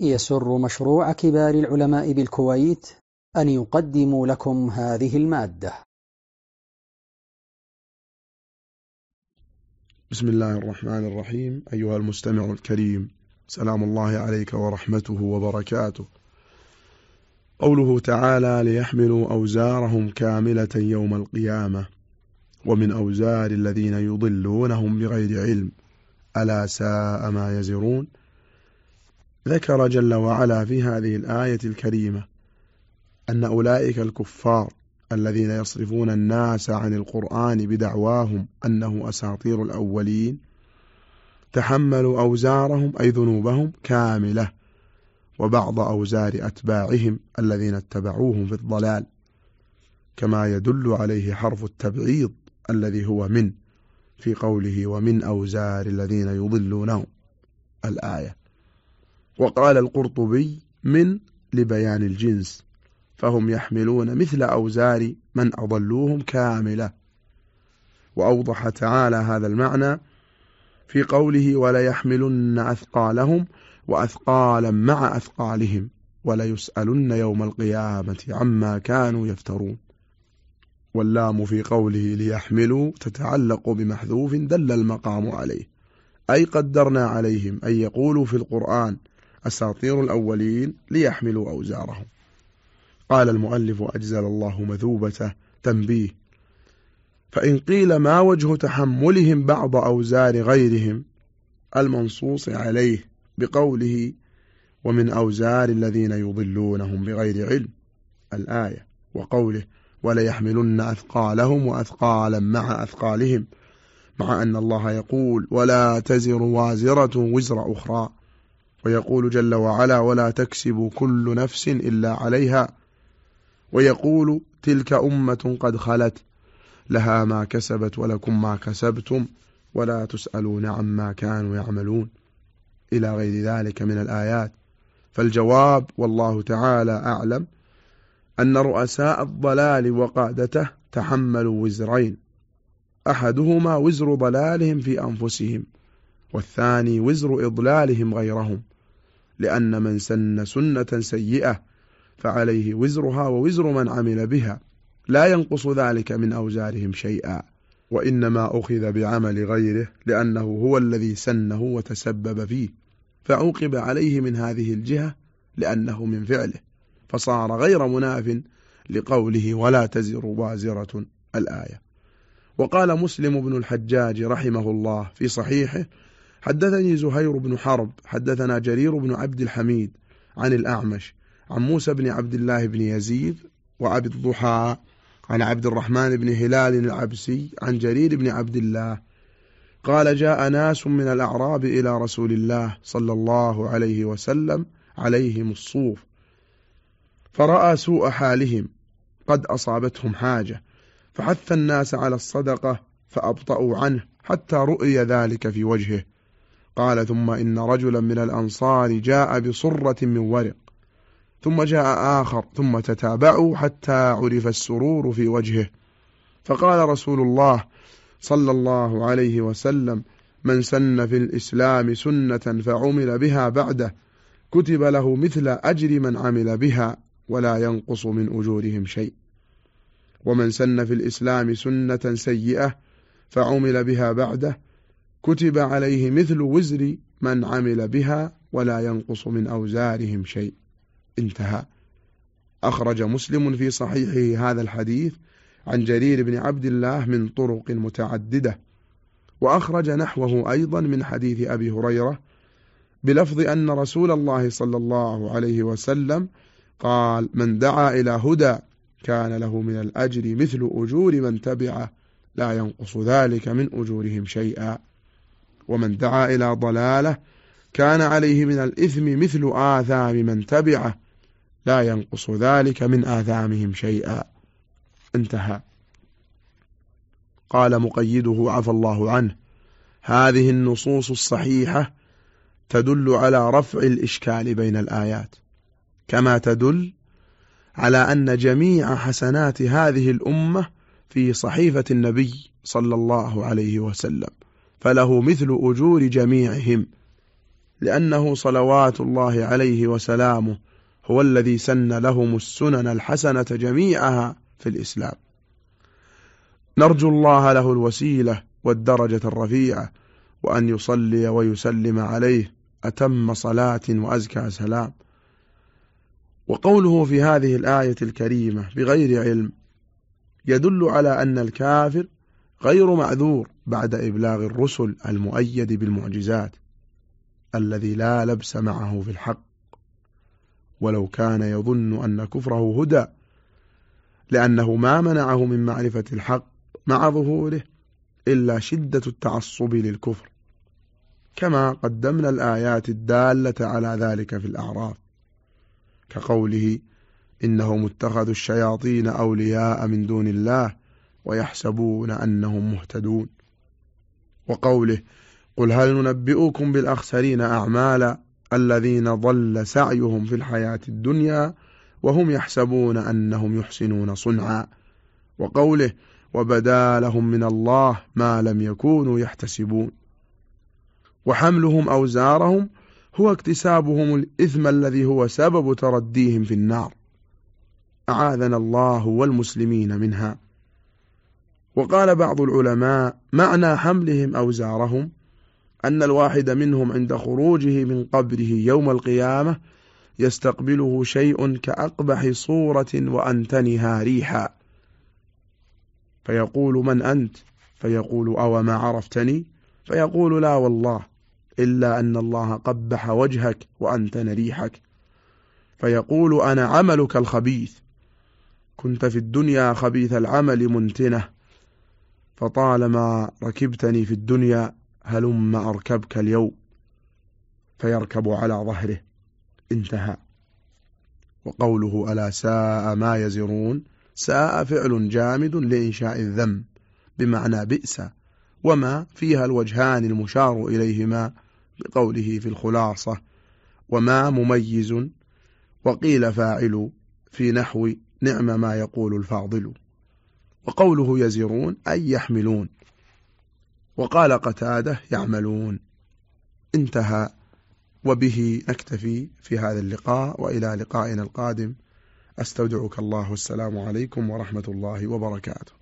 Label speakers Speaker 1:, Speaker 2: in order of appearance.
Speaker 1: يسر مشروع كبار العلماء بالكويت أن يقدم لكم هذه المادة.
Speaker 2: بسم الله الرحمن الرحيم. أيها المستمع الكريم سلام الله عليك ورحمته وبركاته. قوله تعالى ليحملوا أوزارهم كاملة يوم القيامة ومن أوزار الذين يضلونهم بغير علم ألا ساء ما يزرون؟ ذكر جل وعلا في هذه الآية الكريمة أن أولئك الكفار الذين يصرفون الناس عن القرآن بدعواهم أنه أساطير الأولين تحملوا أوزارهم أي ذنوبهم كاملة وبعض أوزار أتباعهم الذين اتبعوهم في الضلال كما يدل عليه حرف التبعيض الذي هو من في قوله ومن أوزار الذين يضلونهم. الآية. وقال القرطبي من لبيان الجنس فهم يحملون مثل أوزار من أضلوهم كاملة. وأوضح تعالى هذا المعنى في قوله وليحملن أثقالهم وأثقالا مع أثقالهم وليسألن يوم القيامة عما كانوا يفترون. واللام في قوله ليحملوا تتعلق بمحذوف دل المقام عليه أي قدرنا عليهم أن يقولوا في القرآن أساطير الأولين ليحملوا أوزارهم. قال المؤلف أجزل الله مثوبته تنبيه. فإن قيل ما وجه تحملهم بعض أوزار غيرهم المنصوص عليه بقوله ومن أوزار الذين يضلونهم بغير علم الآية وقوله وليحملن أثقالهم وأثقالا مع أثقالهم مع أن الله يقول ولا تزر وازرة وزر أخرى. ويقول جل وعلا ولا تكسب كل نفس إلا عليها. ويقول تلك أمة قد خلت لها ما كسبت ولكم ما كسبتم ولا تسألون عما كانوا يعملون. إلى غير ذلك من الآيات. فالجواب والله تعالى أعلم أن رؤساء الضلال وقادته تحملوا وزرين. أحدهما وزر ضلالهم في أنفسهم والثاني وزر إضلالهم غيرهم. لأن من سن سنة سيئة فعليه وزرها ووزر من عمل بها. لا ينقص ذلك من أوزارهم شيئا وإنما أخذ بعمل غيره لأنه هو الذي سنه وتسبب فيه. فعوقب عليه من هذه الجهة لأنه من فعله فصار غير مناف لقوله ولا تزر وازرة الآية. وقال مسلم بن الحجاج رحمه الله في صحيحه حدثني زهير بن حرب حدثنا جرير بن عبد الحميد عن الأعمش عن موسى بن عبد الله بن يزيد وعبد الضحى عن عبد الرحمن بن هلال العبسي عن جرير بن عبد الله. قال جاء ناس من الأعراب إلى رسول الله صلى الله عليه وسلم عليهم الصوف فرأى سوء حالهم قد أصابتهم حاجة فحث الناس على الصدقة فأبطأوا عنه حتى رؤي ذلك في وجهه. قال ثم إن رجلا من الأنصار جاء بصرة من ورق ثم جاء آخر ثم تتابعوا حتى عرف السرور في وجهه. فقال رسول الله صلى الله عليه وسلم من سن في الإسلام سنة فعمل بها بعده كتب له مثل أجر من عمل بها ولا ينقص من أجورهم شيء. ومن سن في الإسلام سنة سيئة فعمل بها بعده كتب عليه مثل وزر من عمل بها ولا ينقص من أوزارهم شيء. انتهى. أخرج مسلم في صحيحه هذا الحديث عن جرير بن عبد الله من طرق متعددة وأخرج نحوه أيضا من حديث أبي هريرة بلفظ أن رسول الله صلى الله عليه وسلم قال من دعا إلى هدى كان له من الأجر مثل أجور من تبعه لا ينقص ذلك من أجورهم شيئا. ومن دعا إلى ضلاله كان عليه من الإثم مثل آثام من تبعه. لا ينقص ذلك من آثامهم شيئا. انتهى. قال مقيده عفى الله عنه هذه النصوص الصحيحة تدل على رفع الإشكال بين الآيات كما تدل على أن جميع حسنات هذه الأمة في صحيفة النبي صلى الله عليه وسلم. فله مثل أجور جميعهم لأنه صلوات الله عليه وسلامه هو الذي سن لهم السنن الحسنة جميعها في الإسلام. نرجو الله له الوسيلة والدرجة الرفيعة وأن يصلي ويسلم عليه أتم صلاة وأزكى سلام. وقوله في هذه الآية الكريمة بغير علم يدل على أن الكافر غير معذور بعد إبلاغ الرسل المؤيد بالمعجزات الذي لا لبس معه في الحق. ولو كان يظن أن كفره هدى لأنه ما منعه من معرفة الحق مع ظهوره إلا شدة التعصب للكفر. كما قدمنا الآيات الدالة على ذلك في الأعراف كقوله إنهم اتخذوا الشياطين أولياء من دون الله ويحسبون أنهم مهتدون. وقوله قل هل ننبئكم بالأخسرين أعمالا الذين ضل سعيهم في الحياة الدنيا وهم يحسبون أنهم يحسنون صنعا وقوله وبدا لهم من الله ما لم يكونوا يحتسبون وحملهم أوزارهم هو اكتسابهم الإثم الذي هو سبب ترديهم في النار أعاذنا الله والمسلمين منها وقال بعض العلماء معنى حملهم أوزارهم أن الواحد منهم عند خروجه من قبره يوم القيامة يستقبله شيء كأقبح صورة وأنتنها ريحا. فيقول من أنت؟ فيقول أو ما عرفتني؟ فيقول لا والله إلا أن الله قبح وجهك وأنتن ريحك. فيقول أنا عملك الخبيث. كنت في الدنيا خبيث العمل منتنة. فطالما ركبتني في الدنيا هلم أركبك اليوم فيركب على ظهره. انتهى. وقوله ألا ساء ما يزرون؟ ساء فعل جامد لإنشاء الذم. بمعنى بئس. وما فيها الوجهان المشار إليهما؟ بقوله في الخلاصة. وما مميز؟ وقيل فاعل في نحو نعم ما يقول الفاضل. وقوله يزرون أي يحملون. وقال قتادة يعملون. انتهى وبه نكتفي في هذا اللقاء وإلى لقائنا القادم. أستودعك الله والسلام عليكم ورحمة الله وبركاته.